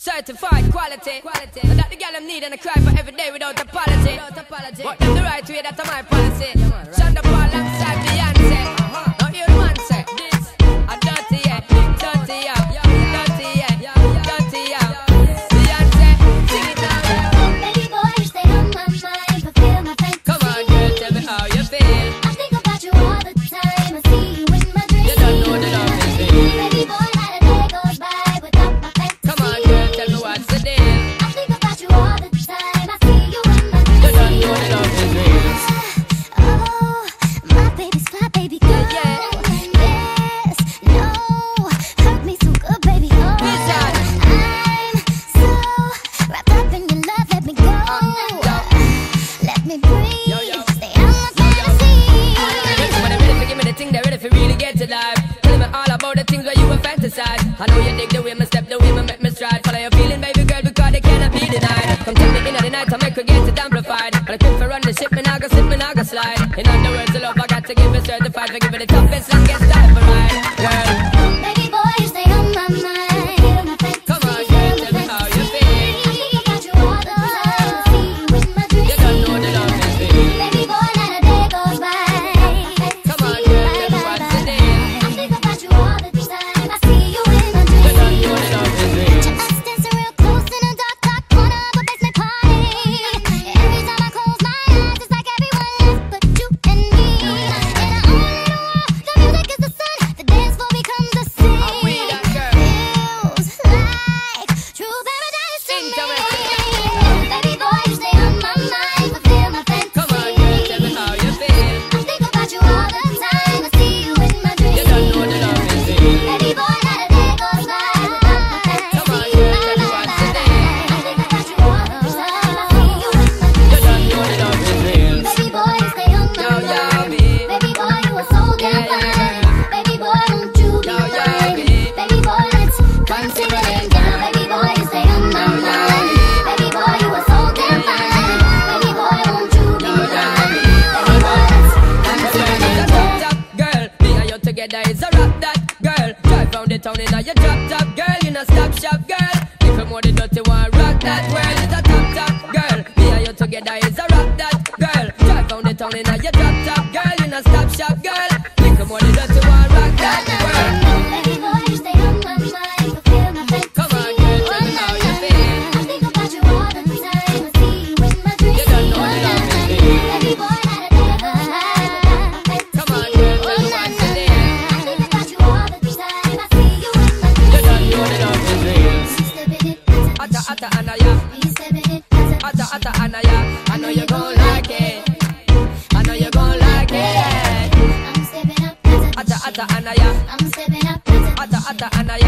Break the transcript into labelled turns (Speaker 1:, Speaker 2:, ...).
Speaker 1: Certified quality. quality. So that the girl I'm needing to cry for every day without apology. Without apology. But them the right way, that's my policy. Yeah, man, right. Sean da Paul
Speaker 2: I
Speaker 1: know
Speaker 2: you
Speaker 1: dig the way my step, the way my make me stride. Follow your feeling, baby girl, because they cannot be denied. Come take me in the night, I make her get it amplified. And I quit for run the ship, and I go slip, and I go slide. In other words, the love I got to give it certified. For give it the toughest, longest. together is a rap that girl. Drive round the town in a your drop top girl, in a stop shop girl. Little more the dirty one, rock that world is a top top girl. Me and you together is a rap that girl. Drive round the town in a your drop top girl, in a stop shop girl. Little more the dirty one, rock that world. hotter, hotter, and
Speaker 2: I, yeah, I
Speaker 1: know
Speaker 2: you
Speaker 1: gon' like it. I know you gon' like it.
Speaker 2: I'm stepping up,
Speaker 1: hotter, hotter, and I, yeah.
Speaker 2: I'm stepping up,
Speaker 1: hotter, hotter, and I, yeah.